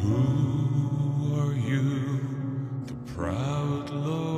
Who are you, the proud lord?